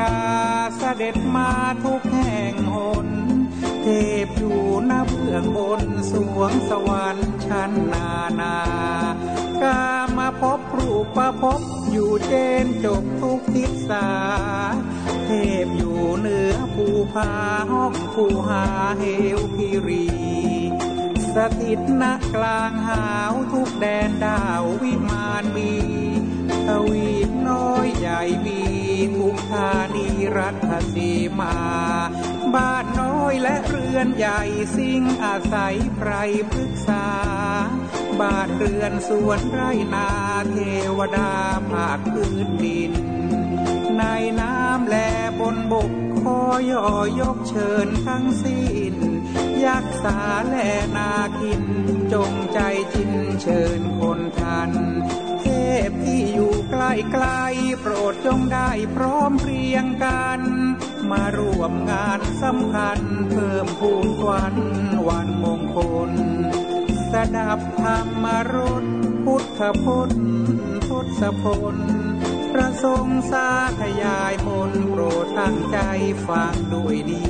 ดาเสด็จมาทุกแห่งหน เทพอยู่หน้าเบื้องบนสวงสวรรค์ชั้นนานากามาพบรูปประพบอยู่เจนจบทุกทิศสา เทพอยู่เหนือภูผาห้องภูหาเหวพิรีสถิตณกลางหาวทุกแดนดาววิมานมีทวีปน้อยใหญ่ ทุกธานีรัฐสีมา บ้านน้อยและเรือนใหญ่สิ่งอาศัยไพรพฤกษา บ้านเรือนสวนไรนาเทวดาภาคพื้นดิน ในน้ำและบนบกขอย่อยกเชิญทั้งสิ้น ยักษาและนาคิน จงใจจินเชิญคนทัน พที่อยู่ใกล้ไกลโปรดจงได้พร้อมเพรียงกัน มาร่วมงานสำคัญ เพิ่มพูนควันวันมงคล สดับธรรมรสพุทธพจน์ทศพลประสงค์สาธยายมนโปรดตั้งใจฟังด้วยดี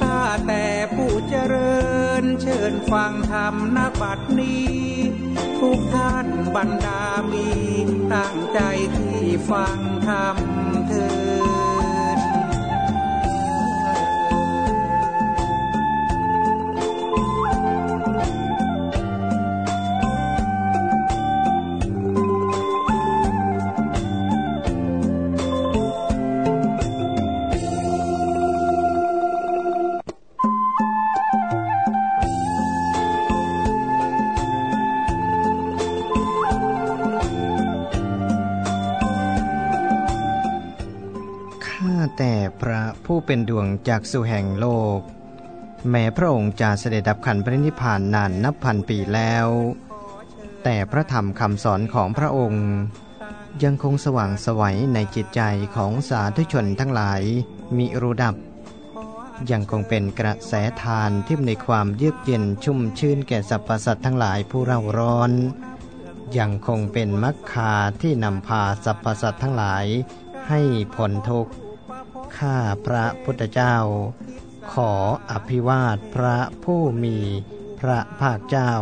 ข้าแต่ผู้เจริญเชิญฟังธรรมนบัดนี้ ทุกท่านบรรดามีตั้งใจที่ฟังธรรม เป็นดวงจากสู่แห่งโลก แม้พระองค์จะเสด็จดับขันพระนิพพานนานนับพันปีแล้ว แต่พระธรรมคำสอนของพระองค์ ยังคงสว่างสวัยในจิตใจของสาธุชนทั้งหลายมิรู้ดับ ยังคงเป็นกระแสทานที่ในความเยือกเย็นชุ่มชื่นแก่สรรพสัตว์ทั้งหลายผู้เร่าร้อน ยังคงเป็นมรรคาที่นำพาสรรพสัตว์ทั้งหลายให้พ้นทุกข์ ข้าพระพุทธเจ้า ขออภิวาทพระผู้มีพระภาคเจ้า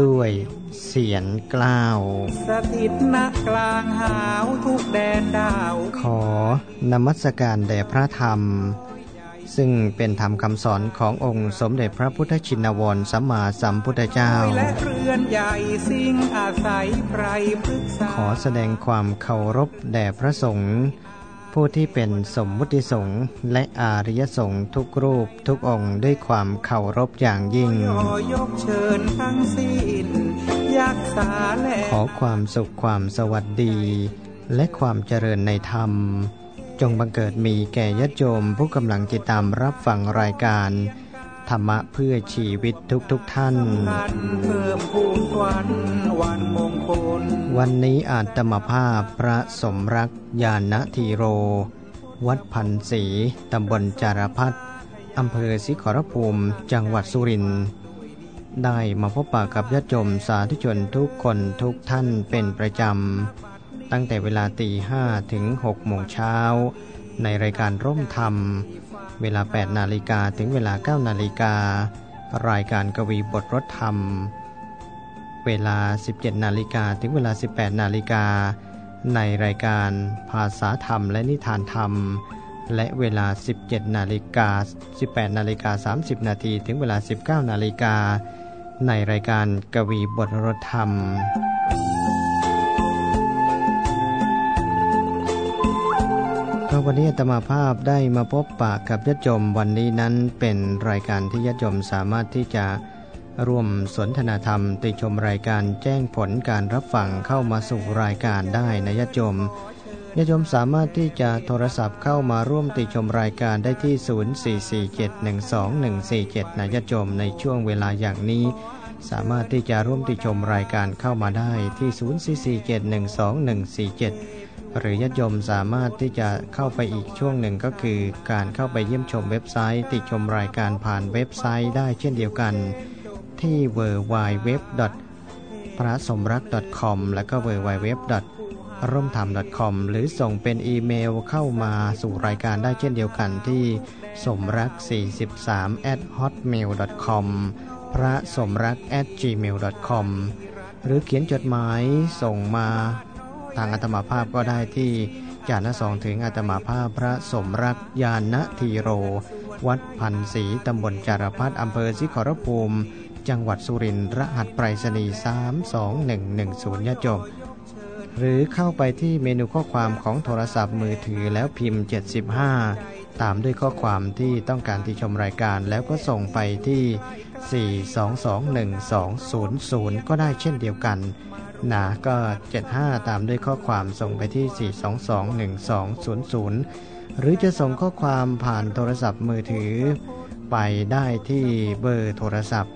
ด้วยเสียงกล้าว สถิตณกลางหาวทุกแดนดาว ขอนมัสการแด่พระธรรม ซึ่งเป็นธรรมคำสอนขององค์สมเด็จพระพุทธชินวรสัมมาสัมพุทธเจ้า และเรือนใหญ่สิ่งอาศัยไพรพฤกษาขอแสดงความเคารพแด่พระสงฆ์ ผู้ที่เป็นสมมุติสงฆ์และอาริยสงฆ์ทุกรูปทุกองค์ด้วยความเคารพอย่างยิ่งย่อยกเชิญทั้งสิ้นยักษาและขอความสุขความสวัสดี และความเจริญในธรรม จงบังเกิดมีแก่ญาติโยมผู้กำลังติดตามรับฟังรายการ ธรรมะเพื่อชีวิตทุกๆทท่าน วันนี้อาตมภาพพระสมรักยานทีโร วัดพันศรีตำบลจารพัฒอำเภอสิขรภูมิ จังหวัดสุรินทร์ได้มาพบปะกับญาติโยมสาธุชนทุกคนทุกท่านเป็นประจำ ตั้งแต่เวลาตีห้ถึง6โมงเช้า ในรายการร่มธรรม เวลา 8 นาฬิกาถึงเวลา 9 นาฬิกา รายการกวีบทรถธรรม เวลา 17 นาฬิกาถึงเวลา 18 นาฬิกา ในรายการภาษาธรรมและนิทานธรรม และเวลา 17 นาฬิกา 18 นาฬิกา 30 นาทีถึงเวลา 19 นาฬิกา ในรายการกวีบทรถธรรม ก็วันนี้อาตมาภาพได้มาพบปะกับญาติโยมวันนี้นั้นเป็นรายการที่ญาติโยมสามารถที่จะร่วมสนทนาธรรม ติชมรายการแจ้งผลการรับฟังเข้ามาสู่รายการได้นะญาติโยมญาติโยมสามารถที่จะโทรศัพท์เข้ามาร่วมติชมรายการได้ที่ 044712147นะญาติโยมในช่วงเวลาอย่างนี้ สามารถที่จะร่วมติชมรายการเข้ามาได้ที่ 0447124147 หรือญาติโยมสามารถที่จะเข้าไปอีกช่วงหนึ่งก็คือ การเข้าไปเยี่ยมชมเว็บไซต์ ติดชมรายการผ่านเว็บไซต์ได้เช่นเดียวกัน ที่ w w w พระสมรัก .com แล้วก็ w w w ร่มธรรม .com หรือส่งเป็นอีเมลเข้ามาสู่รายการได้เช่นเดียวกันที่สมรัก 43 at hotmail com พระสมรัก at gmail com หรือเขียนจดหมายส่งมา ทางอัตมาภาพก็ได้ที่จานะสองถึงอัตมาภาพพระสมรักยานณทีโร วัดพันศรีตำบลจารพัฒอำเภอสิขรภูมิ จังหวัดสุรินทร์รหัสไปรษณีย์32110ยะจบ หรือเข้าไปที่เมนูข้อความของโทรศัพท์มือถือแล้วพิมพ์ 75 ตามด้วยข้อความที่ต้องการที่ชมรายการแล้วก็ส่งไปที่ 4221200 ก็ได้เช่นเดียวกัน หนะก็ 75 ตามด้วยข้อความส่งไปที่ 4221200 หรือจะส่งข้อความผ่านโทรศัพท์มือถือ ไปได้ที่เบอร์โทรศัพท์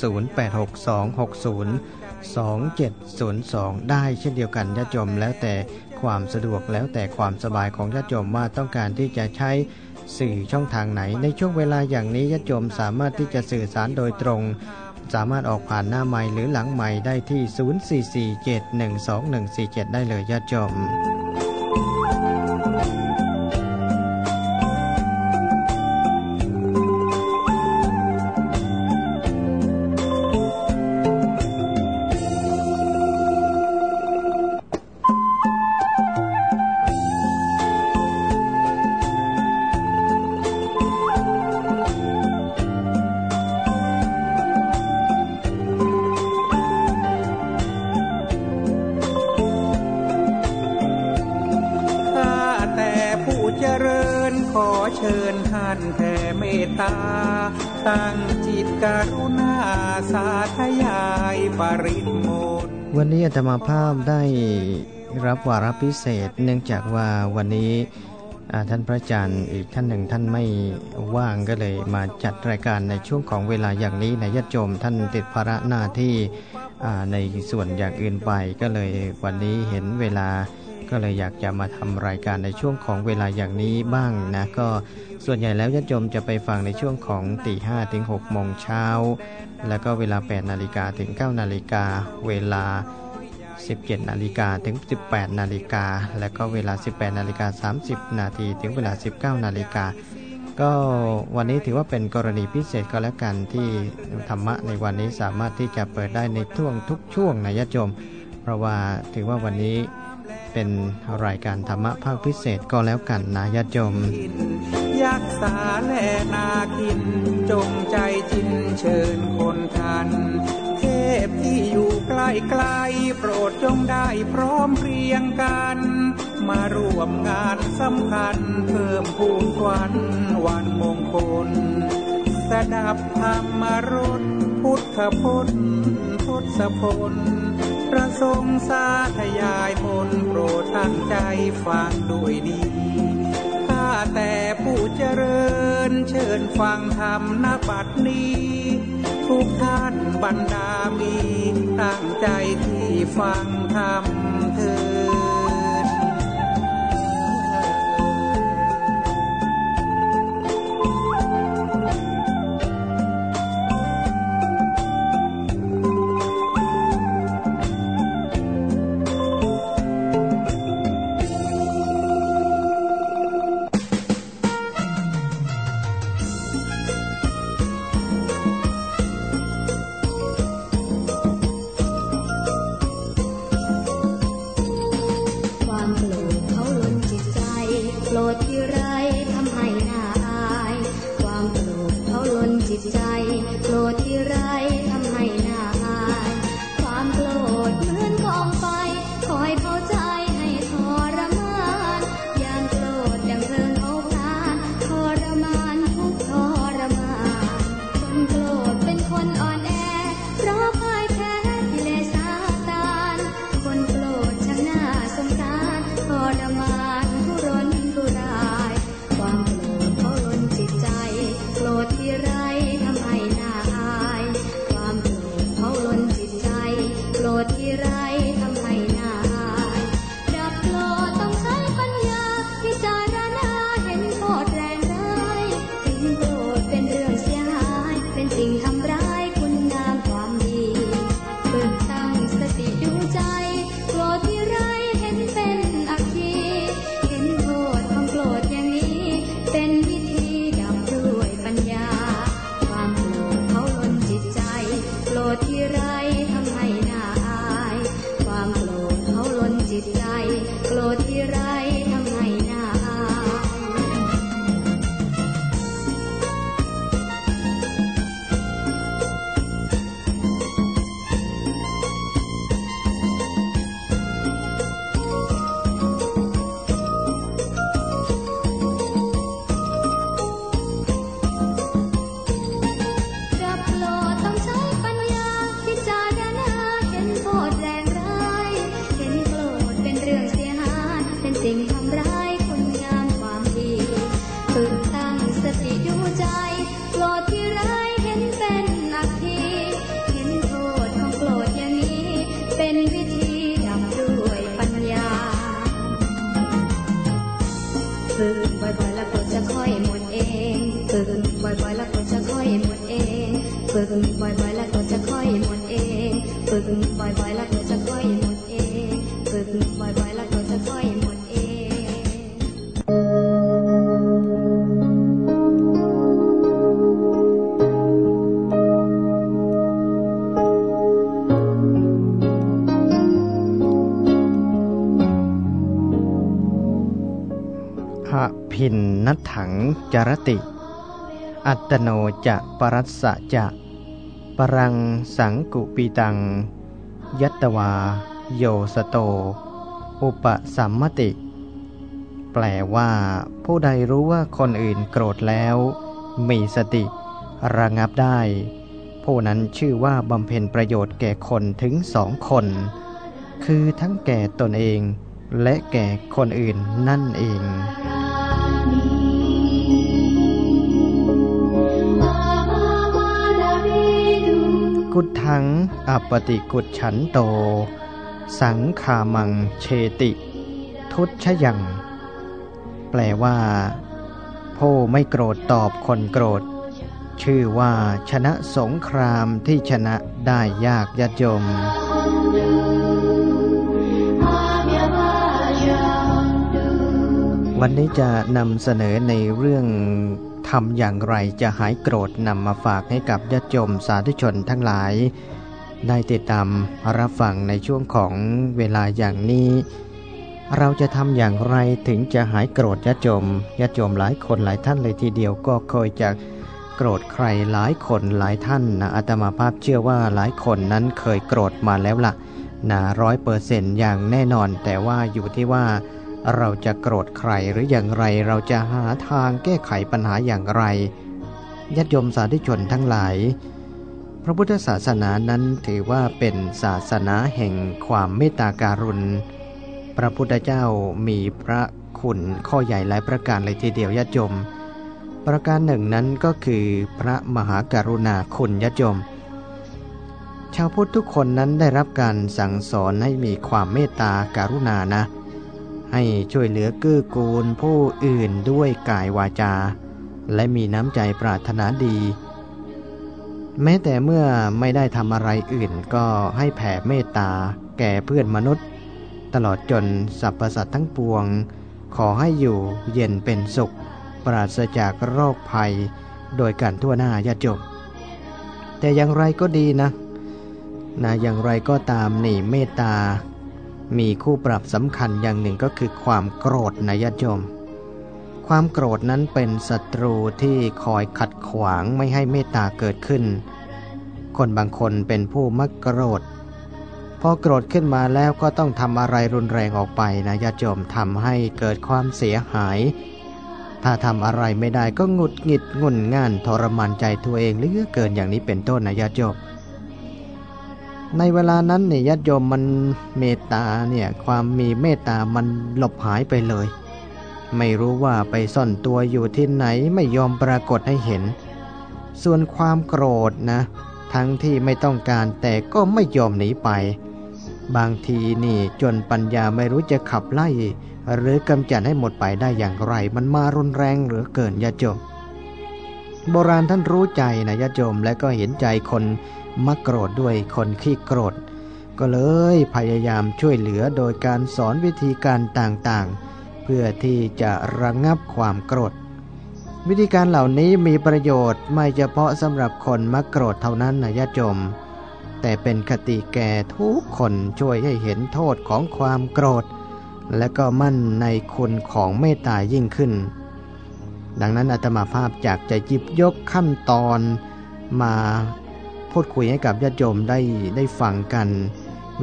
0862602702 ได้เช่นเดียวกันญาติโยมแล้วแต่ความสะดวกแล้วแต่ความสบายของญาติโยมว่าต้องการที่จะใช้สื่อช่องทางไหน ในช่วงเวลาอย่างนี้ญาติโยมสามารถที่จะสื่อสารโดยตรง สามารถออกผ่านหน้าใหม่หรือหลังใหม่ได้ที่ 0447121147 ได้เลยญาติโยม วาระพิเศษ เนื่องจากว่าวันนี้ท่านพระอาจารย์อีกท่านหนึ่งท่านไม่ว่างก็เลยมาจัดรายการในช่วงของเวลาอย่างนี้ในญาติโยมท่านติดภาระหน้าที่ในส่วนอย่างอื่นไปก็เลยวันนี้เห็นเวลาก็เลยอยากจะมาทำรายการในช่วงของเวลาอย่างนี้บ้างนะก็ส่วนใหญ่แล้วญาติโยมจะไปฟังในช่วงของตีห้ถึง6โมงเช้าแล้วก็เวลา8นาฬิกาถึง9นาฬิกาเวลา 17 นาฬิกาถึง 18 นาฬิกา แล้วก็เวลา 18 นาฬิกา 30 นาทีถึงเวลา 19 นาฬิกา ก็วันนี้ถือว่าเป็นกรณีพิเศษก็แล้วกันที่ธรรมะในวันนี้สามารถที่จะเปิดได้ในช่วงทุกช่วงนะญาติโยม เพราะว่าถือว่าวันนี้เป็นรายการธรรมะภาคพิเศษก็แล้วกันนะญาติโยมยักษาแลนาคิน จงใจจินเชิญคนทัน อยู่ใกล้ใกลโปรดจงได้พร้อมเพรียงกัน มาร่วมงานสำคัญเพิ่มภูมิควันวันมงคล สดับธรรมรสพุทธพจน์ทศพลประสงค์สาธยายมนโปรดตั้งใจฟังด้วยดีข้าแต่ผู้เจริญเชิญฟังธรรมนบัดนี้ ทุกท่านบรรดามีตั้งใจที่ฟังธรรม ดที่รั จรติ อัตโนจะปรัสสะจะ ปรังสังกุปีตัง ยัตวา โยสโต อุปสัมมติ แปลว่า ผู้ใดรู้ว่าคนอื่นโกรธแล้ว มีสติ ระงับได้ ผู้นั้นชื่อว่าบำเพ็ญประโยชน์แก่คนถึงสองคน คือทั้งแก่ตนเองและแก่คนอื่นนั่นเอง กุทังอปติกุดฉันโต สังขามังเชติ ทุชยัง แปลว่าผู้ไม่โกรธตอบคนโกรธ ชื่อว่าชนะสงครามที่ชนะได้ยากยยมวันนี้จะนำเสนอในเรื่อง ทำอย่างไรจะหายโกรธนำมาฝากให้กับญาติโยมสาธุชนทั้งหลาย ได้ติดตามรับฟังในช่วงของเวลาอย่างนี้ เราจะทำอย่างไรถึงจะหายโกรธญาติโยมญาติโยมหลายคนหลายท่านเลยทีเดียวก็เคยจะโกรธใครหลายคนหลายท่านนะอาตมาภาพเชื่อว่าหลายคนนั้นเคยโกรธมาแล้วละ่ะนะร้อยเปอร์เซนต์อย่างแน่นอนแต่ว่าอยู่ที่ว่า เราจะโกรธใครหรืออย่างไรเราจะหาทางแก้ไขปัญหาอย่างไรญาติโยมสาธุชนทั้งหลาย พระพุทธศาสนานั้นถือว่าเป็นศาสนาแห่งความเมตตาการุณ พระพุทธเจ้ามีพระคุณข้อใหญ่หลายประการเลยทีเดียวญาติโยม ประการหนึ่งนั้นก็คือพระมหาการุณาคุณญาติโยม ชาวพุทธทุกคนนั้นได้รับการสั่งสอนให้มีความเมตตาการุณานะ ให้ช่วยเหลือกื้อกูลผู้อื่นด้วยกายวาจา และมีน้ำใจปรารถนาดี แม้แต่เมื่อไม่ได้ทำอะไรอื่นก็ให้แผ่เมตตาแก่เพื่อนมนุษย์ ตลอดจนสรรพสัตว์ทั้งปวง ขอให้อยู่เย็นเป็นสุข ปราศจากโรคภัย โดยการทั่วหน้าญาติโยมแต่อย่างไรก็ดีนะนะอย่างไรก็ตามนี่เมตตา มีคู่ปรับสำคัญอย่างหนึ่งก็คือความโกรธนะญาติโยม ความโกรธนั้นเป็นศัตรูที่คอยขัดขวางไม่ให้เมตตาเกิดขึ้น คนบางคนเป็นผู้มักโกรธ พอโกรธขึ้นมาแล้วก็ต้องทำอะไรรุนแรงออกไปนะญาติโยมทำให้เกิดความเสียหาย ถ้าทำอะไรไม่ได้ก็หงุดหงิดงุนง่านทรมานใจตัวเองเหลือเกินอย่างนี้เป็นต้นนะญาติโยม ในเวลานั้นเนี่ยญาติโยมมันเมตตาเนี่ยความมีเมตตามันหลบหายไปเลย ไม่รู้ว่าไปซ่อนตัวอยู่ที่ไหนไม่ยอมปรากฏให้เห็น ส่วนความโกรธนะ ทั้งที่ไม่ต้องการแต่ก็ไม่ยอมหนีไป บางทีนี่จนปัญญาไม่รู้จะขับไล่ หรือกำจัดให้หมดไปได้อย่างไร มันมารุนแรงเหรือเกินญาติโยมโบราณท่านรู้ใจนะญาติโยมและก็เห็นใจคน มักโกรธด้วยคนขี้โกรธ ก็เลยพยายามช่วยเหลือโดยการสอนวิธีการต่างๆ เพื่อที่จะระงงับความโกรธ วิธีการเหล่านี้มีประโยชน์ไม่เฉพาะสำหรับคนมักโกรธเท่านั้นนะญาติโยมแต่เป็นคติแก่ทุกคนช่วยให้เห็นโทษของความโกรธ และก็มั่นในคุณของเมตตายิ่งขึ้น ดังนั้นอาตมาภาพอยากจะจิบยกขั้นตอนมา พูดคุยให้กับญาติโยมได้ได้ฟังกัน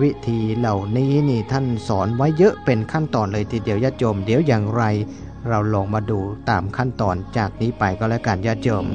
วิธีเหล่านี้นี่ท่านสอนไว้เยอะเป็นขั้นตอนเลยทีเดียวญาติโยมเดี๋ยวอย่างไร เราลองมาดูตามขั้นตอนจากนี้ไปก็แล้วกันญาติโยม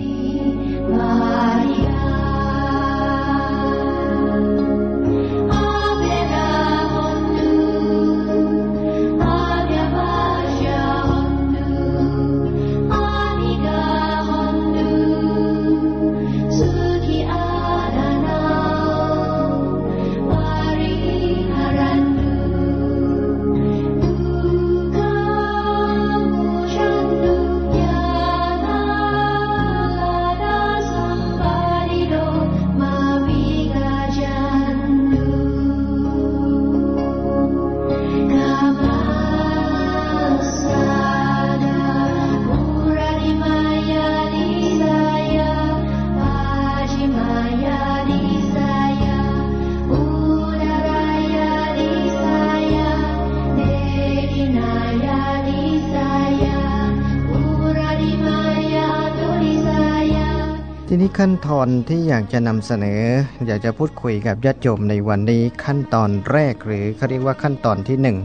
จะนำเสนอ อยากจะพูดคุยกับญาติโยมในวันนี้ขั้นตอนแรกหรือเขาเรียกว่าขั้นตอนที่หนึ่ง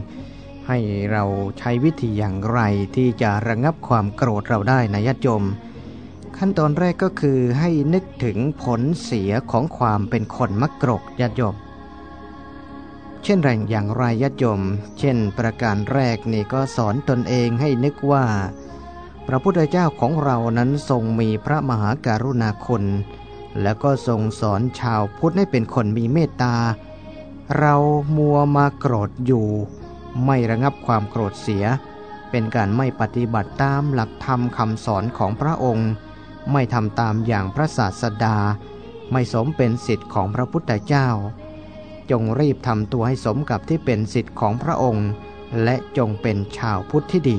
ให้เราใช้วิธีอย่างไรที่จะระงับความโกรธเราได้นะญาติโยม ขั้นตอนแรกก็คือให้นึกถึงผลเสียของความเป็นคนมักโกรธญาติโยม เช่นไรอย่างไรญาติโยม เช่น ประการแรกนี่ก็สอนตนเองให้นึกว่า พระพุทธเจ้าของเรานั้นทรงมีพระมหาการุณาคุณ แล้วก็ทรงสอนชาวพุทธให้เป็นคนมีเมตตา เรามัวมาโกรธอยู่ ไม่ระงับความโกรธเสีย เป็นการไม่ปฏิบัติตามหลักธรรมคำสอนของพระองค์ ไม่ทำตามอย่างพระศาสดา ไม่สมเป็นสิทธิ์ของพระพุทธเจ้า จงรีบทำตัวให้สมกับที่เป็นสิทธิ์ของพระองค์ และจงเป็นชาวพุทธที่ดี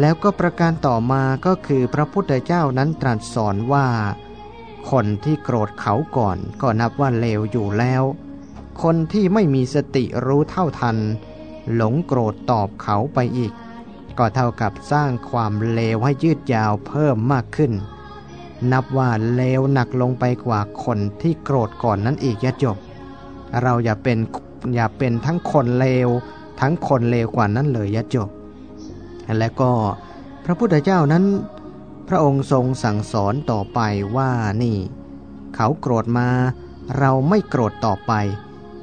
แล้วก็ประการต่อมาก็คือพระพุทธเจ้านั้นตรัสสอนว่า คนที่โกรธเขาก่อนก็นับว่าเลวอยู่แล้ว คนที่ไม่มีสติรู้เท่าทัน หลงโกรธตอบเขาไปอีก ก็เท่ากับสร้างความเลวให้ยืดยาวเพิ่มมากขึ้น นับว่าเลวหนักลงไปกว่าคนที่โกรธก่อนนั้นอีกยะจบ เราอย่าเป็นอย่าเป็นทั้งคนเลว ทั้งคนเลวกว่านั้นเลยยะจบและก็พระพุทธเจ้านั้น พระองค์ทรงสั่งสอนต่อไปว่านี่ เขาโกรธมา เราไม่โกรธต่อไป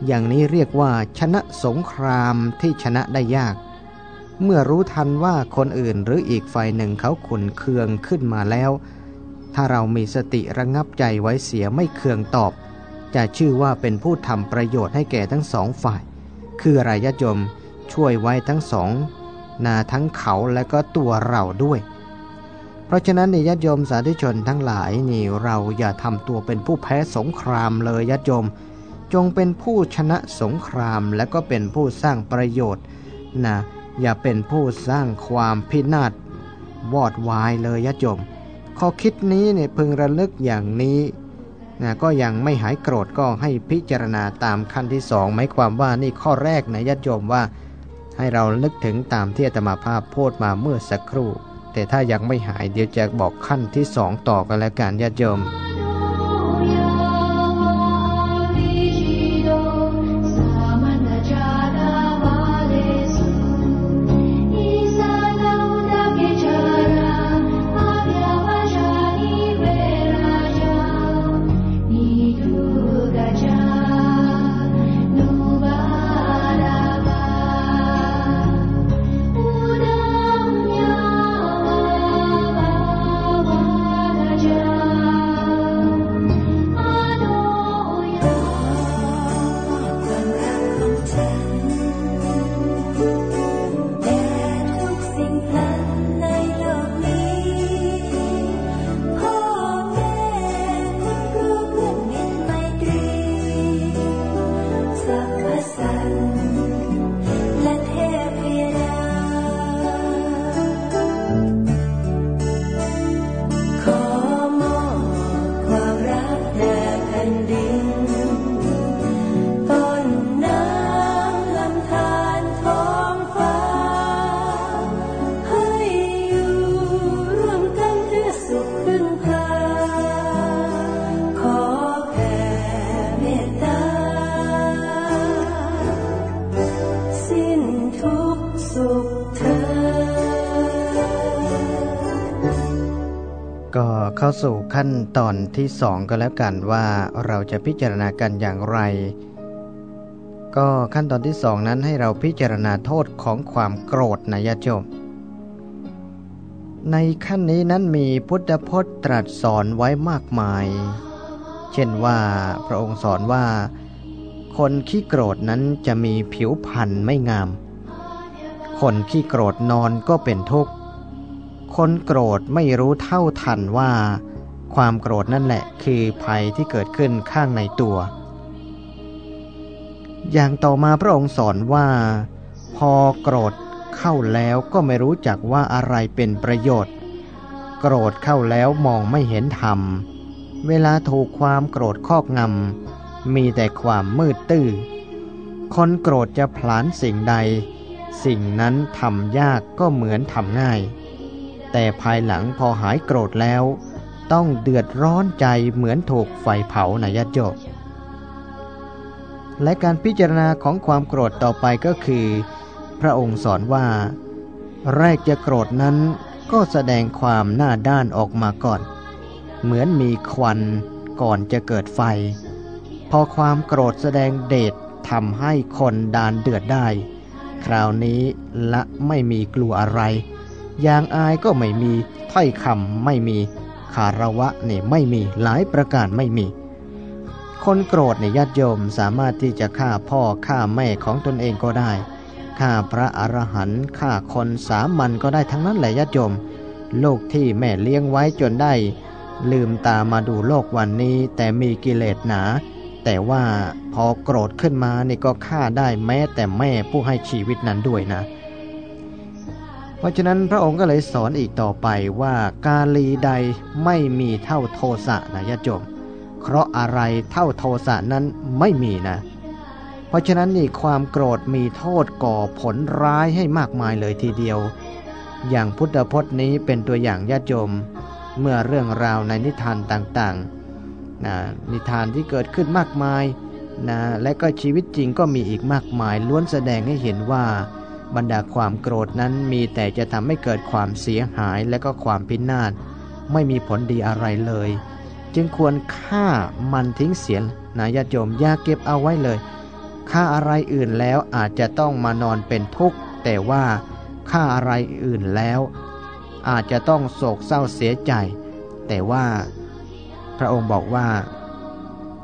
อย่างนี้เรียกว่าชนะสงครามที่ชนะได้ยาก เมื่อรู้ทันว่าคนอื่นหรืออีกฝ่ายหนึ่งเขาขุนเคืองขึ้นมาแล้ว ถ้าเรามีสติระงับใจไว้เสียไม่เคืองตอบ จะชื่อว่าเป็นผู้ทำประโยชน์ให้แก่ทั้งสองฝ่าย คือรายญาติช่วยไว้ทั้งสองนาทั้งเขาและก็ตัวเราด้วย เพราะฉะนั้นในญาติโยมสาธุชนทั้งหลายนี่เราอย่าทำตัวเป็นผู้แพ้สงครามเลยญาติโยม จงเป็นผู้ชนะสงครามและก็เป็นผู้สร้างประโยชน์นะอย่าเป็นผู้สร้างความพินาศวอดวายเลยยะจมข้อคิดนี้เนี่ยพึงระลึกอย่างนี้นะก็ยังไม่หายโกรธก็ให้พิจารณาตามขั้นที่สองหมายความว่านี่ข้อแรกนะยะโยมว่า ให้เรานึกถึงตามที่อาตมาภาพพูดมาเมื่อสักครู่ แต่ถ้ายังไม่หายเดี๋ยวจะบอกขั้นที่สองต่อกันแล้วกันยะโยม ขั้นตอนที่สองก็แล้วกันว่าเราจะพิจารณากันอย่างไร ก็ขั้นตอนที่สองนั้นให้เราพิจารณาโทษของความโกรธนะยะโยมในขั้นนี้นั้นมีพุทธพจน์ตรัสสอนไว้มากมาย เช่นว่าพระองค์สอนว่า คนขี้โกรธนั้นจะมีผิวพรรณไม่งาม คนขี้โกรธนอนก็เป็นทุกข์ คนโกรธไม่รู้เท่าทันว่า ความโกรธนั่นแหละคือภัยที่เกิดขึ้นข้างในตัว อย่างต่อมาพระองค์สอนว่า พอโกรธเข้าแล้วก็ไม่รู้จักว่าอะไรเป็นประโยชน์ โกรธเข้าแล้วมองไม่เห็นธรรม เวลาถูกความโกรธครอบงำมีแต่ความมืดตื้อคนโกรธจะผลานสิ่งใด สิ่งนั้นทำยากก็เหมือนทำง่าย แต่ภายหลังพอหายโกรธแล้ว ต้องเดือดร้อนใจเหมือนถูกไฟเผานะญาติโยมและการพิจารณาของความโกรธต่อไปก็คือ พระองค์สอนว่า แรกจะโกรธนั้นก็แสดงความหน้าด้านออกมาก่อน เหมือนมีควันก่อนจะเกิดไฟ พอความโกรธแสดงเดชทำให้คนดานเดือดได้ คราวนี้ละไม่มีกลัวอะไร ยางอายก็ไม่มีถ้อยคำไม่มี คาระวะนี่ไม่มีหลายประการไม่มี คนโกรธเนี่ยญาติโยมสามารถที่จะฆ่าพ่อฆ่าแม่ของตนเองก็ได้ฆ่าพระอรหันต์ฆ่าคนสามัญก็ได้ทั้งนั้นแหละญาติโยมลูกที่แม่เลี้ยงไว้จนได้ ลืมตามาดูโลกวันนี้ แต่มีกิเลสหนา แต่ว่าพอโกรธขึ้นมานี่ก็ฆ่าได้แม้แต่แม่ผู้ให้ชีวิตนั้นด้วยนะ ราะฉะนั้นพระองค์ก็เลยสอนอีกต่อไปว่ากาลีใดไม่มีเท่าโทสะนะญาติโยมเพราะอะไรเท่าโทสะนั้นไม่มีนะ เพราะฉะนั้นนี่ความโกรธมีโทษก่อผลร้ายให้มากมายเลยทีเดียว อย่างพุทธพจน์นี้เป็นตัวอย่างญาติโยมเมื่อเรื่องราวในนิทานต่างๆนะนิทานที่เกิดขึ้นมากมายนะและก็ชีวิตจริงก็มีอีกมากมายล้วนแสดงให้เห็นว่า บรรดาความโกรธนั้นมีแต่จะทำให้เกิดความเสียหายและก็ความพินาศไม่มีผลดีอะไรเลย จึงควรฆ่ามันทิ้งเสียนะญาติโยมอย่าเก็บเอาไว้เลยฆ่าอะไรอื่นแล้วอาจจะต้องมานอนเป็นทุกข์ แต่ว่าฆ่าอะไรอื่นแล้ว อาจจะต้องโศกเศร้าเสียใจ แต่ว่า พระองค์บอกว่า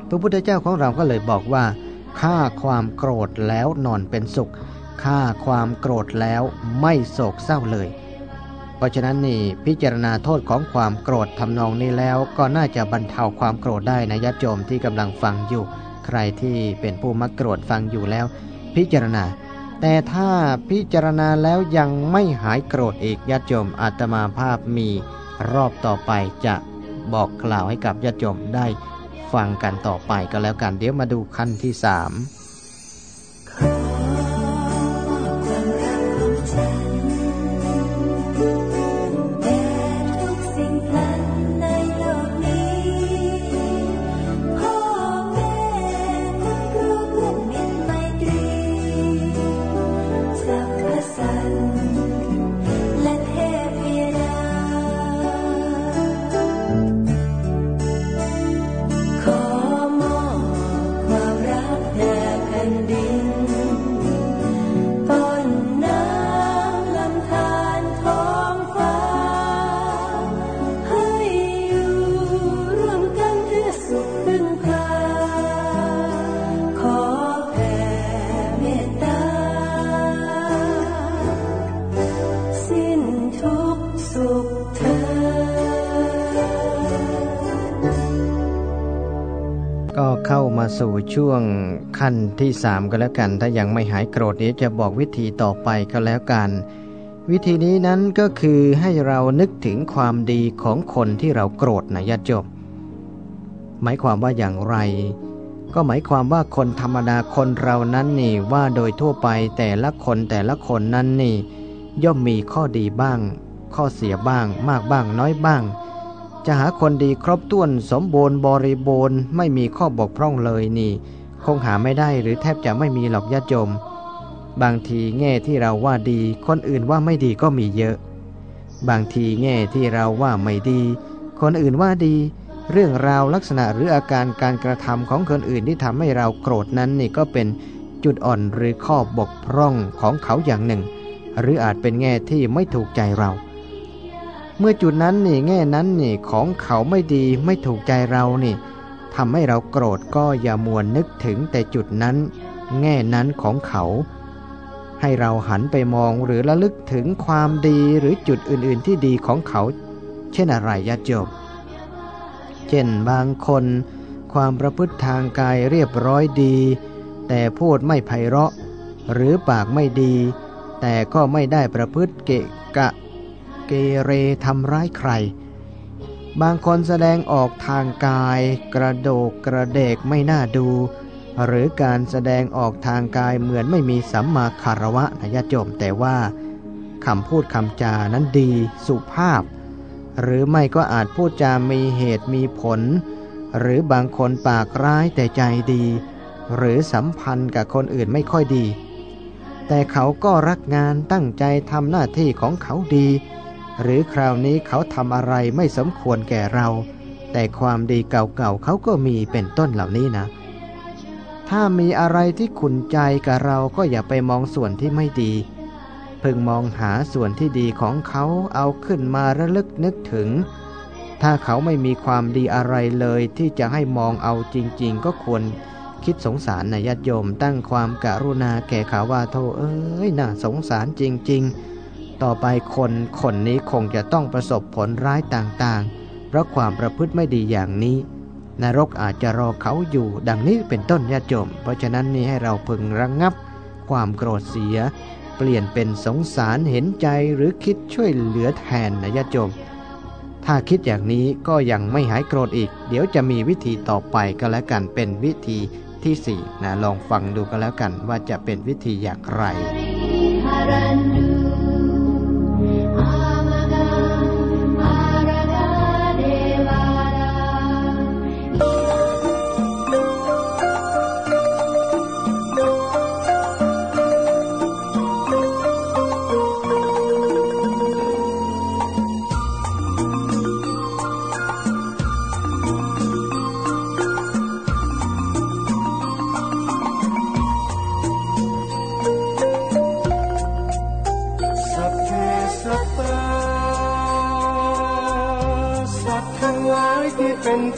พระพุทธเจ้าของเราก็เลยบอกว่าฆ่าความโกรธแล้วนอนเป็นสุข ฆ่าความโกรธแล้วไม่โศกเศร้าเลย เพราะฉะนั้นนี่พิจารณาโทษของความโกรธทำนองนี้แล้วก็น่าจะบรรเทาความโกรธได้นะญาติโยมที่กำลังฟังอยู่ ใครที่เป็นผู้มักโกรธฟังอยู่แล้ว พิจารณา แต่ถ้าพิจารณาแล้วยังไม่หายโกรธอีกญาติโยมอาตมาภาพมีรอบต่อไปจะบอกกล่าวให้กับญาติโยมได้ฟังกันต่อไปก็แล้วกัน เดี๋ยวมาดูขั้นที่สาม ก็เข้ามาสู่ช่วงขั้นที่สามก็แล้วกัน ถ้ายังไม่หายโกรธเดี๋ยวจะบอกวิธีต่อไปก็แล้วกัน วิธีนี้นั้นก็คือให้เรานึกถึงความดีของคนที่เราโกรธนะญาติโยมหมายความว่าอย่างไร ก็หมายความว่าคนธรรมดาคนเรานั้นนี่ว่าโดยทั่วไปแต่ละคนแต่ละคนนั้นนี่ ย่อมมีข้อดีบ้าง ข้อเสียบ้าง มากบ้างน้อยบ้าง จะหาคนดีครบถ้วนสมบูรณ์บริบูรณ์ไม่มีข้อบกพร่องเลยนี่ คงหาไม่ได้หรือแทบจะไม่มีหรอกญาติโยมบางทีแง่ที่เราว่าดี คนอื่นว่าไม่ดีก็มีเยอะ บางทีแง่ที่เราว่าไม่ดี คนอื่นว่าดี เรื่องราวลักษณะหรืออาการการกระทำของคนอื่นที่ทำให้เราโกรธนั้นนี่ก็เป็นจุดอ่อนหรือข้อบกพร่องของเขาอย่างหนึ่ง หรืออาจเป็นแง่ที่ไม่ถูกใจเรา เมื่อจุดนั้นนี่แง่นั้นนี่ของเขาไม่ดีไม่ถูกใจเรานี่ทำให้เราโกรธก็อย่ามัวนึกถึงแต่จุดนั้น แง่นั้นของเขา ให้เราหันไปมองหรือระลึกถึงความดีหรือจุดอื่นๆที่ดีของเขา เช่นอะไรญาติโยมเช่นบางคน ความประพฤติทางกายเรียบร้อยดี แต่พูดไม่ไพเราะ หรือปากไม่ดี แต่ก็ไม่ได้ประพฤติเกะกะ เกเรทำร้ายใคร บางคนแสดงออกทางกาย กระโดกกระเดกไม่น่าดู หรือการแสดงออกทางกายเหมือนไม่มีสัมมาคารวะนะญาติโยมแต่ว่าคำพูดคำจานั้นดีสุภาพ หรือไม่ก็อาจพูดจามีเหตุมีผล หรือบางคนปากร้ายแต่ใจดี หรือสัมพันธ์กับคนอื่นไม่ค่อยดี แต่เขาก็รักงานตั้งใจทำหน้าที่ของเขาดี หรือคราวนี้เขาทำอะไรไม่สมควรแก่เรา แต่ความดีเก่าๆเขาก็มีเป็นต้นเหล่านี้นะ ถ้ามีอะไรที่ขุนใจกับเราก็อย่าไปมองส่วนที่ไม่ดีพึงมองหาส่วนที่ดีของเขาเอาขึ้นมาระลึกนึกถึง ถ้าเขาไม่มีความดีอะไรเลยที่จะให้มองเอาจริง ๆ ก็ควรคิดสงสารนายญาติโยมตั้งความกรุณาแก่เขาว่าโทเอ้ยน่าสงสารจริง ๆ ต่อไปคนคนนี้คงจะต้องประสบผลร้ายต่างๆ เพราะความประพฤติไม่ดีอย่างนี้ นรกอาจจะรอเขาอยู่ดังนี้เป็นต้นญาติโยมเพราะฉะนั้นนี่ให้เราพึงระงงับ ความโกรธเสีย เปลี่ยนเป็นสงสารเห็นใจหรือคิดช่วยเหลือแทนนะญาติโยมถ้าคิดอย่างนี้ก็ยังไม่หายโกรธอีก เดี๋ยวจะมีวิธีต่อไปก็แล้วกันเป็นวิธีที่สี่นะลองฟังดูก็แล้วกันว่าจะเป็นวิธีอย่างไร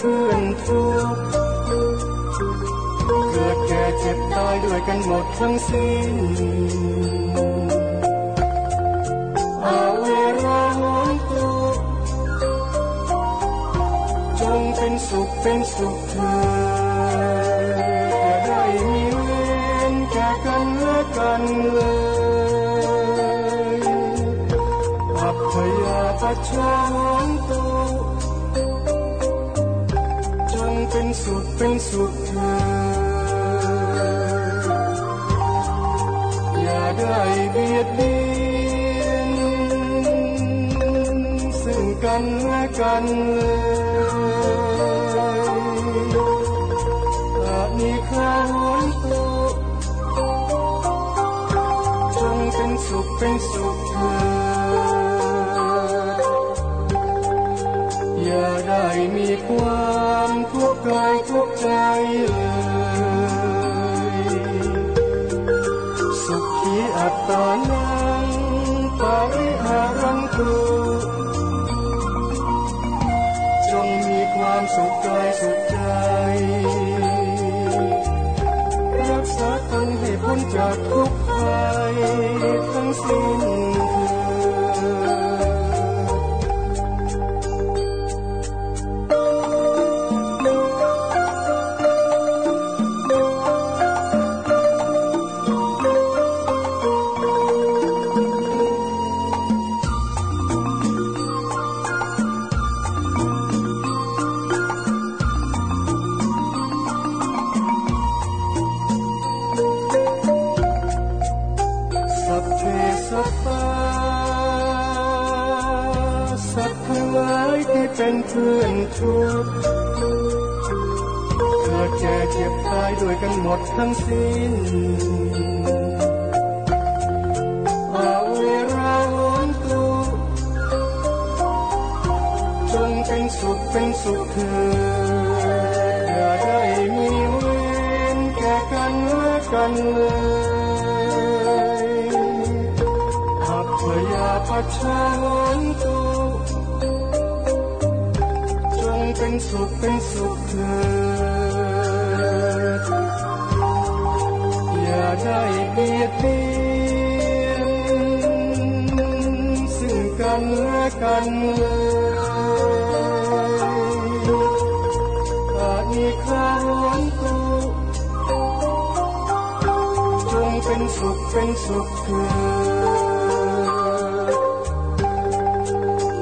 พื่อนฟูเกิดแก่เจ็บตายด้วยกันหมดทั้งสิ้นอาเวลาหอมตัวจงเป็นสุขเป็นสุขเธอ ขเป็นสุขเธอได้เบียดเบีย ใจเลยอัตตานังปริหารังตุจงมีความสุขกายสุขใจ รักษาตนให้พ้นจากทุก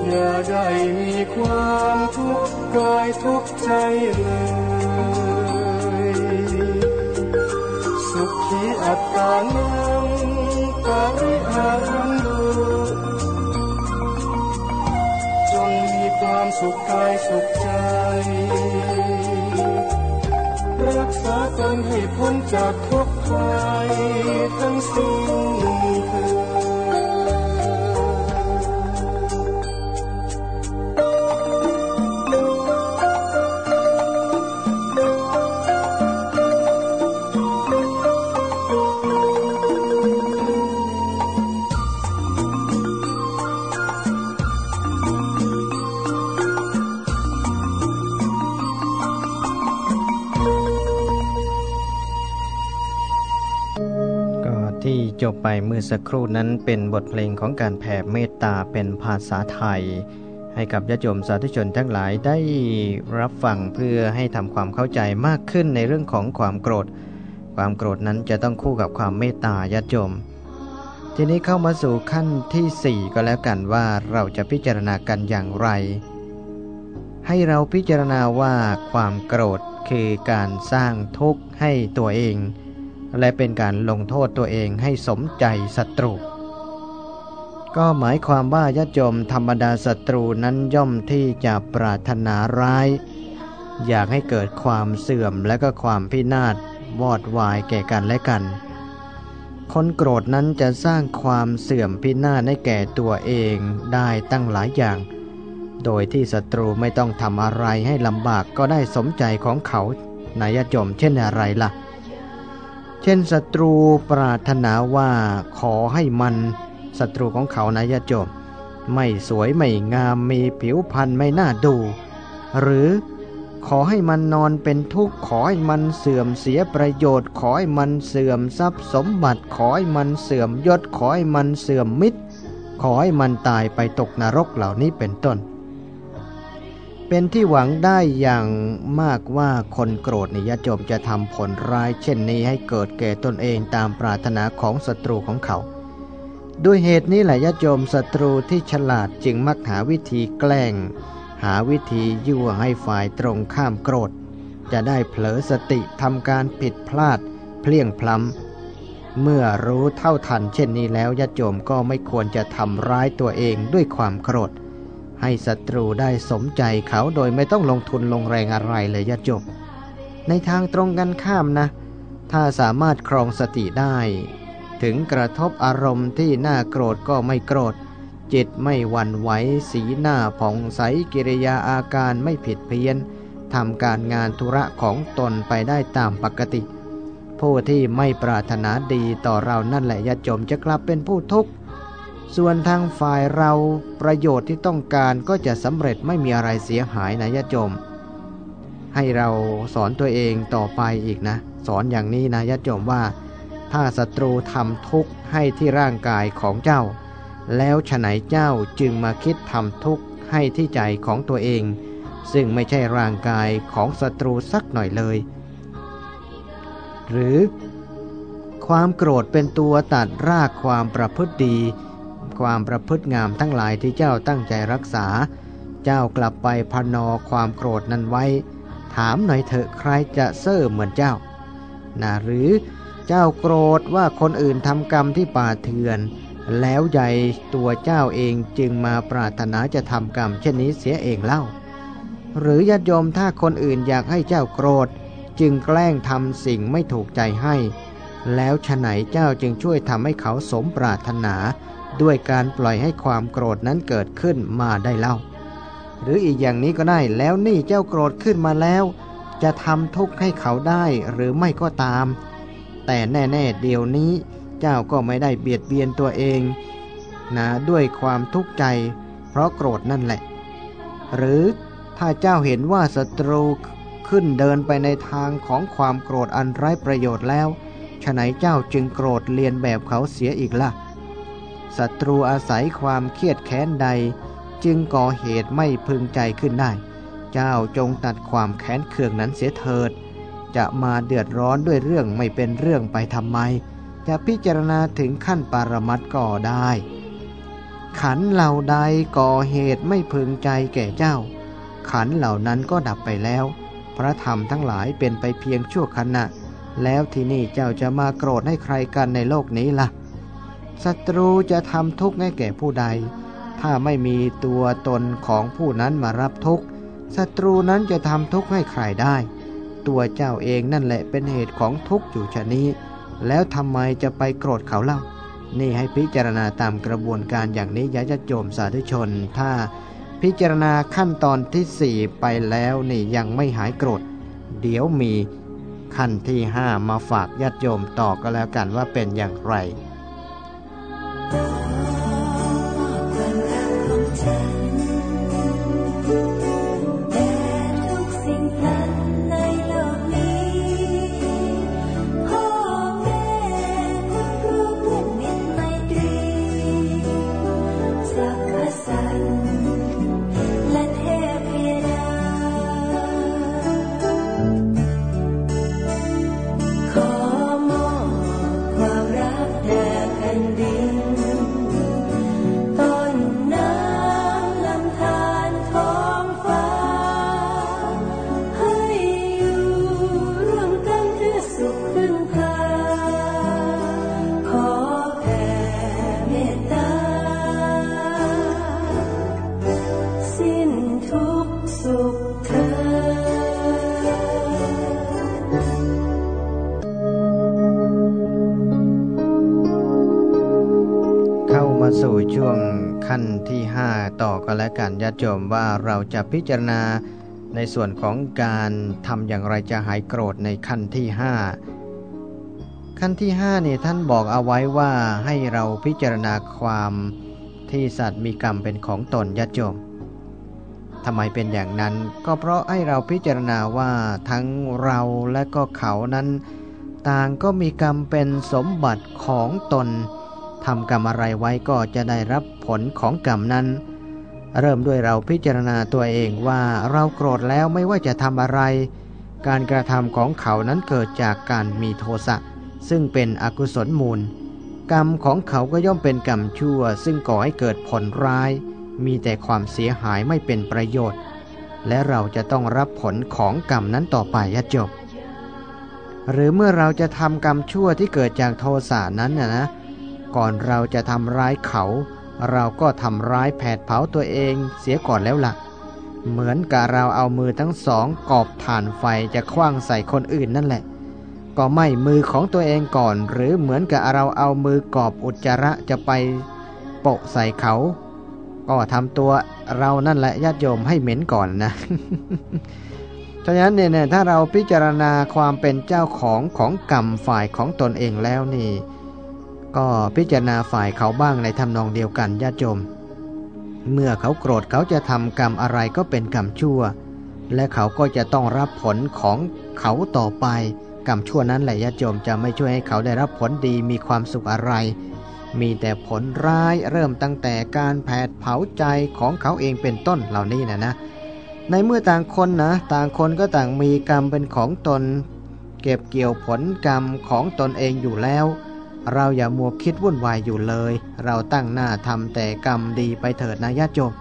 อย่าได้มีความทุกข์กายทุกใจเลยสุขีอัตตานังปริหารันดุจงมีความสุขกายสุขใจรักษาตนให้พ้นจากทุก ยทั้งสิ้ บไปเมื่อสักครู่นั้นเป็นบทเพลงของการแผ่เมตตาเป็นภาษาไทย ให้กับญาติโยมสาธุชนทั้งหลายได้รับฟังเพื่อให้ทำความเข้าใจมากขึ้นในเรื่องของความโกรธ ความโกรธนั้นจะต้องคู่กับความเมตตาญาติโยม ทีนี้เข้ามาสู่ขั้นที่ 4 ก็แล้วกันว่าเราจะพิจารณากันอย่างไร ให้เราพิจารณาว่าความโกรธคือการสร้างทุกข์ให้ตัวเอง และเป็นการลงโทษตัวเองให้สมใจศัตรู ก็หมายความว่าญาติโยมธรรมดาศัตรูนั้นย่อมที่จะปรารถนาร้าย อยากให้เกิดความเสื่อมและก็ความพินาศวอดวายแก่กันและกัน คนโกรธนั้นจะสร้างความเสื่อมพินาศให้แก่ตัวเองได้ตั้งหลายอย่าง โดยที่ศัตรูไม่ต้องทำอะไรให้ลำบากก็ได้สมใจของเขานายจมเช่นอะไรละ่ะ เช่นศัตรูปรารถนาว่าขอให้มันศัตรูของเขานายโจม ไม่สวยไม่งามมีผิวพรรณไม่น่าดู หรือขอให้มันนอนเป็นทุกข์ขอให้มันเสื่อมเสียประโยชน์ ขอให้มันเสื่อมทรัพย์สมบัติ ขอให้มันเสื่อมยศขอให้มันเสื่อมมิตร ขอให้มันตายไปตกนรกเหล่านี้เป็นต้น เป็นที่หวังได้อย่างมากว่าคนโกรธนิยจมจะทำผลร้ายเช่นนี้ให้เกิดแก่ตนเองตามปรารถนาของศัตรูของเขา ด้วยเหตุนี้แหละยโยมศัตรูที่ฉลาดจึงมักหาวิธีแกล้ง หาวิธียั่วให้ฝ่ายตรงข้ามโกรธ จะได้เผลอสติทำการผิดพลาด เพลี่ยงพล้ำเมื่อรู้เท่าทันเช่นนี้แล้วยโยมก็ไม่ควรจะทำร้ายตัวเองด้วยความโกรธ ให้ศัตรูได้สมใจเขาโดยไม่ต้องลงทุนลงแรงอะไรเลยยะจบ ในทางตรงกันข้ามนะ ถ้าสามารถครองสติได้ ถึงกระทบอารมณ์ที่น่าโกรธก็ไม่โกรธ จิตไม่หวั่นไหวสีหน้าผ่องใสกิริยาอาการไม่ผิดเพี้ยนทำการงานธุระของตนไปได้ตามปกติ ผู้ที่ไม่ปรารถนาดีต่อเรานั่นแหละยะจมจะกลับเป็นผู้ทุกข์ ส่วนทางฝ่ายเราประโยชน์ที่ต้องการก็จะสำเร็จไม่มีอะไรเสียหายนะยะโจมให้เราสอนตัวเองต่อไปอีกนะ สอนอย่างนี้นะยะโจมว่า ถ้าศัตรูทำทุกข์ให้ที่ร่างกายของเจ้า แล้วฉไหนเจ้าจึงมาคิดทำทุกข์ให้ที่ใจของตัวเอง ซึ่งไม่ใช่ร่างกายของศัตรูสักหน่อยเลย หรือ ความโกรธเป็นตัวตัดรากความประพฤติดี ความประพฤติงามทั้งหลายที่เจ้าตั้งใจรักษา เจ้ากลับไปพนอความโกรธนั้นไว้ ถามหน่อยเถอะใครจะเซ่อเหมือนเจ้านะหรือเจ้าโกรธว่าคนอื่นทำกรรมที่ป่าเถื่อน แล้วใหญ่ตัวเจ้าเองจึงมาปรารถนาจะทำกรรมเช่นนี้เสียเองเล่า หรือญาติโยมถ้าคนอื่นอยากให้เจ้าโกรธ จึงแกล้งทำสิ่งไม่ถูกใจให้แล้วฉไหนเจ้าจึงช่วยทำให้เขาสมปรารถนา ด้วยการปล่อยให้ความโกรธนั้นเกิดขึ้นมาได้เล่า หรืออีกอย่างนี้ก็ได้แล้วนี่เจ้าโกรธขึ้นมาแล้ว จะทำทุกข์ให้เขาได้หรือไม่ก็ตาม แต่แน่ๆเดี๋ยวนี้เจ้าก็ไม่ได้เบียดเบียนตัวเองนะด้วยความทุกข์ใจ เพราะโกรธนั่นแหละ หรือถ้าเจ้าเห็นว่าศัตรูขึ้นเดินไปในทางของความโกรธอันไร้ประโยชน์แล้วฉไหนเจ้าจึงโกรธเลียนแบบเขาเสียอีกละ่ะ ศัตรูอาศัยความเครียดแค้นใด จึงก่อเหตุไม่พึงใจขึ้นได้ เจ้าจงตัดความแค้นเคืองนั้นเสียเถิด จะมาเดือดร้อนด้วยเรื่องไม่เป็นเรื่องไปทำไม จะพิจารณาถึงขั้นปารมัตก็ได้ ขันเหล่าใดก่อเหตุไม่พึงใจแก่เจ้า ขันเหล่านั้นก็ดับไปแล้ว พระธรรมทั้งหลายเป็นไปเพียงชั่วขณะ แล้วที่นี่เจ้าจะมาโกรธให้ใครกันในโลกนี้ละ่ะ ศัตรูจะทำทุกข์ให้แก่ผู้ใด ถ้าไม่มีตัวตนของผู้นั้นมารับทุกข์ศัตรูนั้นจะทำทุกข์ให้ใครได้ ตัวเจ้าเองนั่นแหละเป็นเหตุของทุกข์อยู่ชะนี้ แล้วทำไมจะไปโกรธเขาเล่า นี่ให้พิจารณาตามกระบวนการอย่างนี้ยะจะโจมสาธุชน ถ้าพิจารณาขั้นตอนที่สี่ไปแล้วนี่ยังไม่หายโกรธ เดี๋ยวมีขั้นที่ห้ามาฝากญาติโยมต่อก็แล้วกันว่าเป็นอย่างไร สู่ กันญาติโยมว่าเราจะพิจารณาในส่วนของการทำอย่างไรจะหายโกรธในขั้นที่ 5 ขั้นที่5นี่ท่านบอกเอาไว้ว่าให้เราพิจารณาความที่สัตว์มีกรรมเป็นของตนญาติโยมทำไมเป็นอย่างนั้นก็เพราะให้เราพิจารณาว่าทั้งเราและก็เขานั้น ต่างก็มีกรรมเป็นสมบัติของตนทำกรรมอะไรไว้ก็จะได้รับผลของกรรมนั้น เริ่มด้วยเราพิจารณาตัวเองว่าเราโกรธแล้วไม่ว่าจะทำอะไร การกระทำของเขานั้นเกิดจากการมีโทสะซึ่งเป็นอกุศลมูล กรรมของเขาก็ย่อมเป็นกรรมชั่ว ซึ่งก่อให้เกิดผลร้าย มีแต่ความเสียหายไม่เป็นประโยชน์ และเราจะต้องรับผลของกรรมนั้นต่อไปยจบ หรือเมื่อเราจะทำกรรมชั่วที่เกิดจากโทสะนั้นนะนะก่อนเราจะทำร้ายเขา เราก็ทำร้ายแผดเผาตัวเองเสียก่อนแล้วละ่ะ เหมือนกับเราเอามือทั้งสองกอบถ่านไฟจะคว้างใส่คนอื่นนั่นแหละ ก็ไม่มือของตัวเองก่อน หรือเหมือนกับเราเอามือกอบอุจจาระจะไปโปะใส่เขา ก็ทำตัวเรานั่นแหละญาติโยมให้เหม็นก่อนนะฉะนั้นเนี่ยถ้าเราพิจารณาความเป็นเจ้าของของกรรมฝ่ายของตนเองแล้วนี่ ก็พิจารณาฝ่ายเขาบ้างในทำนองเดียวกันญาติโยม เมื่อเขาโกรธเขาจะทำกรรมอะไรก็เป็นกรรมชั่ว และเขาก็จะต้องรับผลของเขาต่อไป กรรมชั่วนั้นแหละญาติโยมจะไม่ช่วยให้เขาได้รับผลดีมีความสุขอะไร มีแต่ผลร้ายเริ่มตั้งแต่การแผดเผาใจของเขาเองเป็นต้นเหล่านี้นะนะ ในเมื่อต่างคนนะ ต่างคนก็ต่างมีกรรมเป็นของตน เก็บเกี่ยวผลกรรมของตนเองอยู่แล้ว เราอย่ามัวคิดวุ่นวายอยู่เลย เราตั้งหน้าทำแต่กรรมดีไปเถิดนะญาติโยม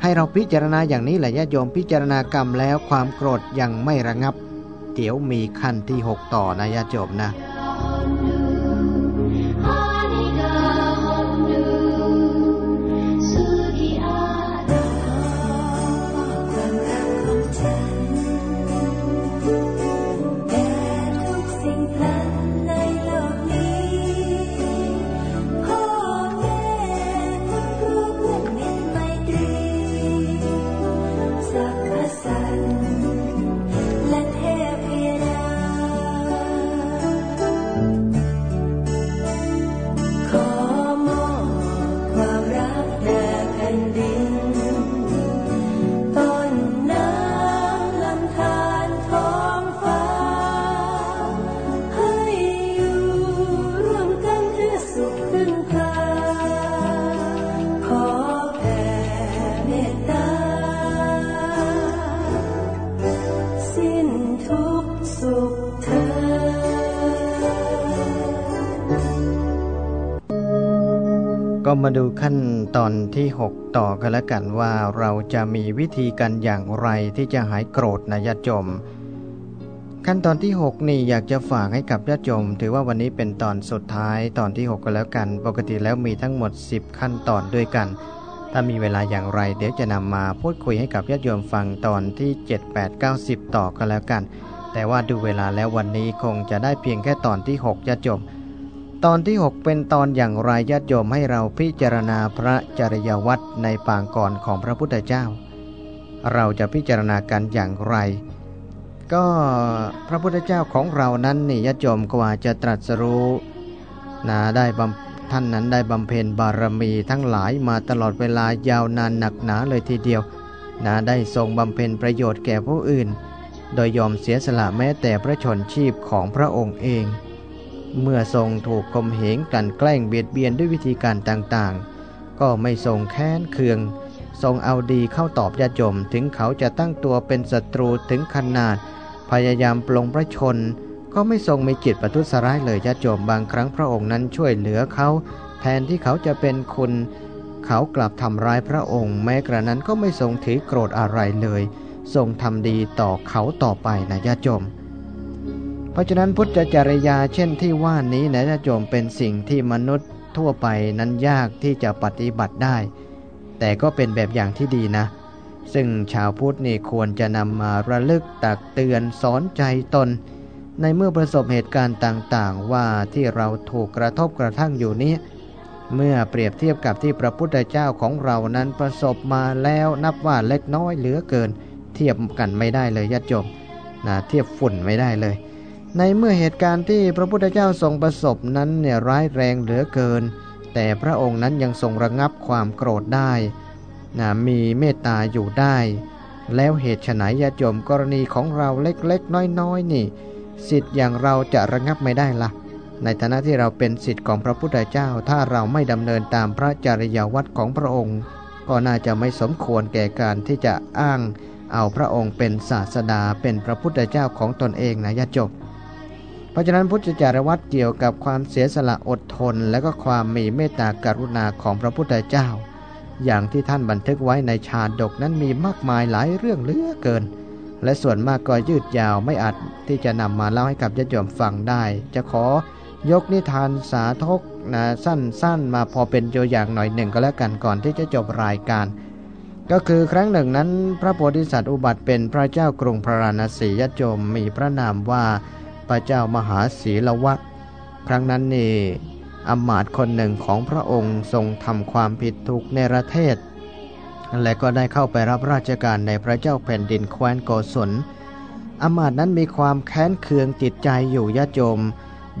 ให้เราพิจารณาอย่างนี้แหละญาติโยมพิจารณากรรมแล้วความโกรธยังไม่ระงับ เดี๋ยวมีขั้นที่หกต่อนะญาติโยมนะ มาดูขั้นตอนที่ 6 ต่อกันแล้วกันว่าเราจะมีวิธีกันอย่างไรที่จะหายโกรธนะญาติโยมขั้นตอนที่ 6 นี่อยากจะฝากให้กับญาติโยม ถือว่าวันนี้เป็นตอนสุดท้ายตอนที่ 6ก็แล้วกัน ปกติแล้วมีทั้งหมด 10 ขั้นตอนด้วยกัน ถ้ามีเวลาอย่างไร เดี๋ยวจะนำมาพูดคุยให้กับญาติโยมฟังตอนที่ 7 8 9 10 ต่อก็แล้วกัน แต่ว่าดูเวลาแล้ววันนี้คงจะได้เพียงแค่ตอนที่ 6ญาติโยม ตอนที่ 6 เป็นตอนอย่างไรญาติโยมให้เราพิจารณาพระจริยวัตรในปางก่อนของพระพุทธเจ้า เราจะพิจารณากันอย่างไร ก็พระพุทธเจ้าของเรานั้นนี่ญาติโยมกว่าจะตรัสรู้นะได้บำท่านนั้นได้บำเพ็ญบารมีทั้งหลายมาตลอดเวลายาวนานหนักหนาเลยทีเดียวนะได้ทรงบำเพ็ญประโยชน์แก่ผู้อื่น โดยยอมเสียสละแม้แต่พระชนชีพของพระองค์เอง เมื่อทรงถูกคมเหงกันแกล้งเบียดเบียนด้วยวิธีการต่างๆ ก็ไม่ทรงแค้นเคือง ทรงเอาดีเข้าตอบญาติโยมถึงเขาจะตั้งตัวเป็นศัตรูถึงขนาด พยายามปลงพระชน ก็ไม่ทรงมีจิตประทุษร้ายเลยญาติโยมบางครั้งพระองค์นั้นช่วยเหลือเขา แทนที่เขาจะเป็นคุณเขากลับทำร้ายพระองค์ แม้กระนั้นก็ไม่ทรงถือโกรธอะไรเลย ทรงทำดีต่อเขาต่อไปนะญาติโยม เพราะฉะนั้นพุทธจริยาเช่นที่ว่านี้นะจะโจมเป็นสิ่งที่มนุษย์ทั่วไปนั้นยากที่จะปฏิบัติได้ แต่ก็เป็นแบบอย่างที่ดีนะ ซึ่งชาวพุทธนี่ควรจะนำมาระลึกตักเตือนสอนใจตน ในเมื่อประสบเหตุการณ์ต่างๆ ว่าที่เราถูกกระทบกระทั่งอยู่นี้ เมื่อเปรียบเทียบกับที่พระพุทธเจ้าของเรานั้นประสบมาแล้วนับว่าเล็กน้อยเหลือเกิน เทียบกันไม่ได้เลยญาติโยมนะเทียบฝุ่นไม่ได้เลย ในเมื่อเหตุการณ์ที่พระพุทธเจ้าทรงประสบนั้นเนี่ยร้ายแรงเหลือเกิน แต่พระองค์นั้นยังทรงระงับความโกรธได้นะมีเมตตาอยู่ได้ แล้วเหตุไฉนญาโยมกรณีของเราเล็กๆ น้อยๆ นี่ สิทธิ์อย่างเราจะระงับไม่ได้ละ่ะ ในฐานะที่เราเป็นสิทธิ์ของพระพุทธเจ้า ถ้าเราไม่ดำเนินตามพระจริยวัตรของพระองค์ ก็น่าจะไม่สมควรแก่การที่จะอ้าง เอาพระองค์เป็นศาสดาเป็นพระพุทธเจ้าของตนเองนะญาติโยม เพราะฉะนั้นพุทธจารวัตรเกี่ยวกับความเสียสละอดทน และก็ความมีเมตตากรุณาของพระพุทธเจ้า อย่างที่ท่านบันทึกไว้ในชาดกนั้นมีมากมายหลายเรื่องเหลือเกิน และส่วนมากก็ยืดยาวไม่อาจที่จะนำมาเล่าให้กับญาติโยมฟังได้ จะขอยกนิทานสาธกนะสั้นๆ มาพอเป็นตัวอย่างหน่อยหนึ่งก็แล้วกันก่อนที่จะจบรายการ ก็คือครั้งหนึ่งนั้น พระโพธิสัตว์อุบัติเป็นพระเจ้ากรุงพระราณสีญาติโยมมีพระนามว่า พระเจ้ามหาศีลวะ ครั้งนั้นนี่อมาตคนหนึ่งของพระองค์ทรงทำความผิดถูกในประเทศ และก็ได้เข้าไปรับราชการในพระเจ้าแผ่นดินแคว้นโกศลอมาตนั้นมีความแค้นเคืองจิตใจอยู่ยะโจม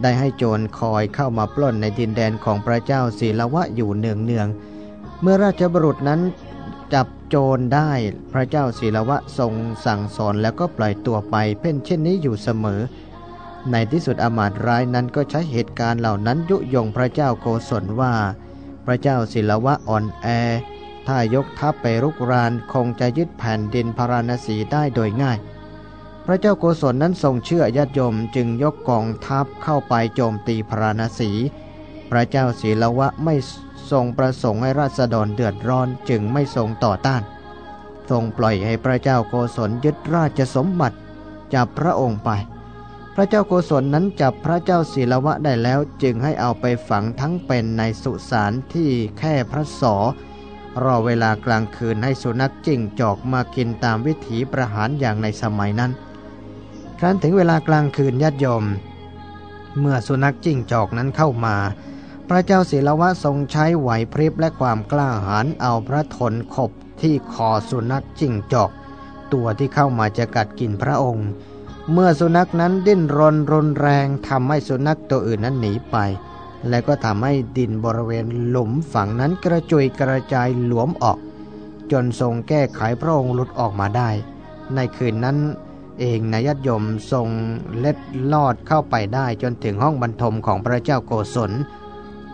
ได้ให้โจรคอยเข้ามาปล้นในดินแดนของพระเจ้าศีลวะอยู่เนืองเนือง เมื่อราชบุรุษนั้นจับโจรได้พระเจ้าศีลวะทรงสั่งสอนแล้วก็ปล่อยตัวไปเพ่นเช่นนี้อยู่เสมอ ในที่สุดอมาตร้ายนั้นก็ใช้เหตุการณ์เหล่านั้นยุยงพระเจ้าโกศลว่า พระเจ้าศิลวะอ่อนแอ ถ้ายกทัพไปรุกรานคงจะยึดแผ่นดินพาราณสีได้โดยง่าย พระเจ้าโกศลนั้นทรงเชื่อญาติโยมจึงยกกองทัพเข้าไปโจมตีพาราณสี พระเจ้าศิลวะไม่ทรงประสงค์ให้ราษฎรเดือดร้อนจึงไม่ทรงต่อต้าน ทรงปล่อยให้พระเจ้าโกศลยึดราชสมบัติจับพระองค์ไป พระเจ้าโกศลนั้นจับพระเจ้าศีลวะได้แล้วจึงให้เอาไปฝังทั้งเป็นในสุสานที่แค่พระสอรอเวลากลางคืนให้สุนัขจิ้งจอกมากินตามวิถีประหารอย่างในสมัยนั้น ครั้นถึงเวลากลางคืนญาติโยม เมื่อสุนัขจิ้งจอกนั้นเข้ามา พระเจ้าศีลวะทรงใช้ไหวพริบและความกล้าหาญเอาพระทนขบที่คอสุนัขจิ้งจอก ตัวที่เข้ามาจะกัดกินพระองค์ เมื่อสุนัขนั้นดิ้นรนรุนแรงทำให้สุนัขตัวอื่นนั้นหนีไป และก็ทำให้ดินบริเวณหลุมฝังนั้นกระจุยกระจายหลวมออก จนทรงแก้ไขพระองค์หลุดออกมาได้ ในคืนนั้นเองนายยมทรงเล็ดลอดเข้าไปได้จนถึงห้องบรรทมของพระเจ้าโกศล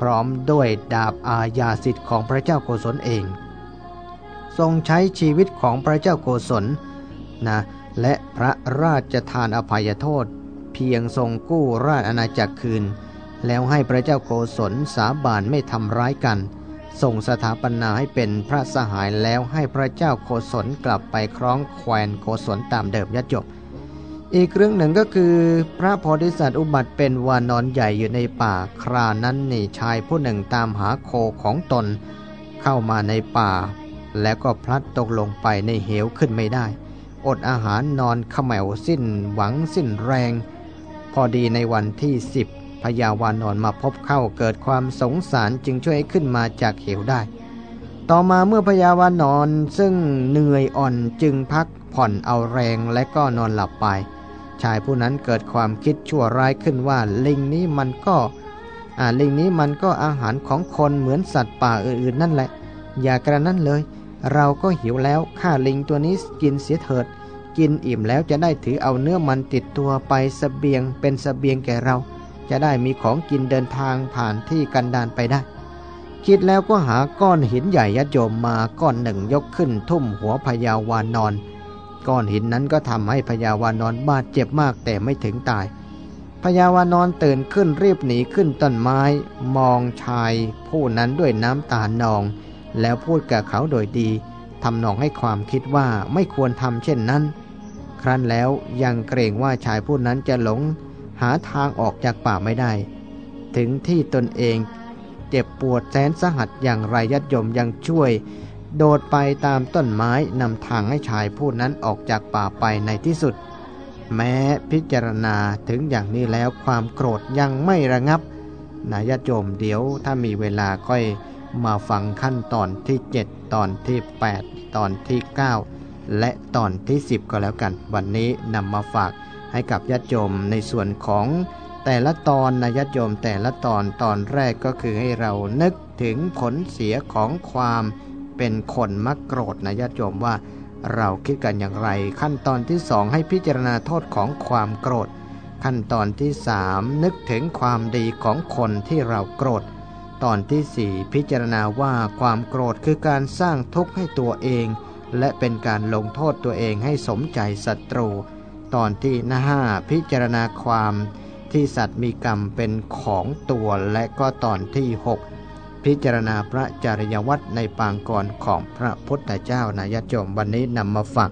พร้อมด้วยดาบอาญาสิทธิ์ของพระเจ้าโกศลเอง ทรงใช้ชีวิตของพระเจ้าโกศลนะ และพระราชทานอภัยโทษ เพียงทรงกู้ราชอาณาจักรคืน แล้วให้พระเจ้าโกศลสาบานไม่ทำร้ายกันส่งสถาปนาให้เป็นพระสหายแล้วให้พระเจ้าโกศลกลับไปคล้องแควนโกศลตามเดิมยัดจบ อีกเรื่องหนึ่งก็คือพระโพธิสัตว์อุบัติเป็นวานอนใหญ่อยู่ในป่าครานั้นนี่ชายผู้หนึ่งตามหาโคของตน เข้ามาในป่า แล้วก็พลัดตกลงไปในเหวขึ้นไม่ได้ อดอาหารนอนขมวสิ้นหวังสิ้นแรง พอดีในวันที่สิบพญาวานอนมาพบเข้าเกิดความสงสารจึงช่วยขึ้นมาจากเหวได้ ต่อมาเมื่อพญาวานอนซึ่งเหนื่อยอ่อนจึงพักผ่อนเอาแรงและก็นอนหลับไป ชายผู้นั้นเกิดความคิดชั่วร้ายขึ้นว่าลิงนี้มันก็ลิงนี้มันก็อาหารของคนเหมือนสัตว์ป่าอื่นๆ นั่นแหละ อย่ากระนั้นเลย เราก็หิวแล้วฆ่าลิงตัวนี้กินเสียเถิด กินอิ่มแล้วจะได้ถือเอาเนื้อมันติดตัวไปสเสบียงเป็นสเสบียงแก่เรา จะได้มีของกินเดินทางผ่านที่กันดานไปได้ คิดแล้วก็หาก้อนหินใหญ่ยัดโยมมาก้อนหนึ่งยกขึ้น ทุ่มหัวพญาวานอน ก้อนหินนั้นก็ทำให้พญาวานอนบาดเจ็บมากแต่ไม่ถึงตายพญาวานอนตื่นขึ้นรีบหนีขึ้นต้นไม้ มองชายผู้นั้นด้วยน้ำตานอง แล้วพูดกับเขาโดยดีทำนองให้ความคิดว่าไม่ควรทำเช่นนั้น ครั้นแล้วยังเกรงว่าชายผู้นั้นจะหลง หาทางออกจากป่าไม่ได้ ถึงที่ตนเองเจ็บปวดแสนสหัสอย่างไรยัดยมยังช่วย โดดไปตามต้นไม้นำทางให้ชายผู้นั้นออกจากป่าไปในที่สุด แม้พิจารณาถึงอย่างนี้แล้วความโกรธยังไม่ระงับนายโจมเดี๋ยวถ้ามีเวลาค่อย มาฟังขั้นตอนที่ 7 ตอนที่ 8 ตอนที่ 9 และตอนที่ 10 ก็แล้วกัน วันนี้นำมาฝากให้กับญาติโยมในส่วนของแต่ละตอนนะญาติโยมแต่ละตอนตอนแรกก็คือให้เรานึกถึงผลเสียของความเป็นคนมักโกรธนะญาติโยมว่าเราคิดกันอย่างไร ขั้นตอนที่สองให้พิจารณาโทษของความโกรธ ขั้นตอนที่สามนึกถึงความดีของคนที่เราโกรธ ตอนที่สี่พิจารณาว่าความโกรธคือการสร้างทุกข์ให้ตัวเอง และเป็นการลงโทษตัวเองให้สมใจศัตรู ตอนที่ห้าพิจารณาความที่สัตว์มีกรรมเป็นของตัวและก็ตอนที่หกพิจารณาพระจริยวัตรในปางก่อนของพระพุทธเจ้านายโจมวันนี้นำมาฝาก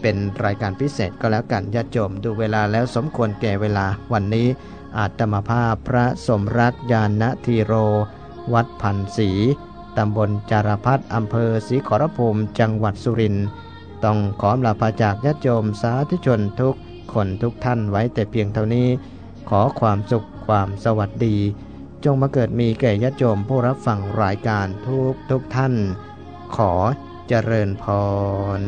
เป็นรายการพิเศษก็แล้วกันญาติโยมดูเวลาแล้วสมควรแก่เวลาวันนี้อาตมาภาพพระสมรักยานณทีโร วัดพันศรีตำบลจารพัฒอำเภอศรีขอรภูมิจังหวัดสุรินทร์ต้องขอลาพาจากญาติโยมสาธุชนทุกคนทุกท่านไว้แต่เพียงเท่านี้ ขอความสุขความสวัสดี จงมาเกิดมีแก่ญาติโยมผู้รับฟังรายการทุกทุกท่าน ขอเจริญพร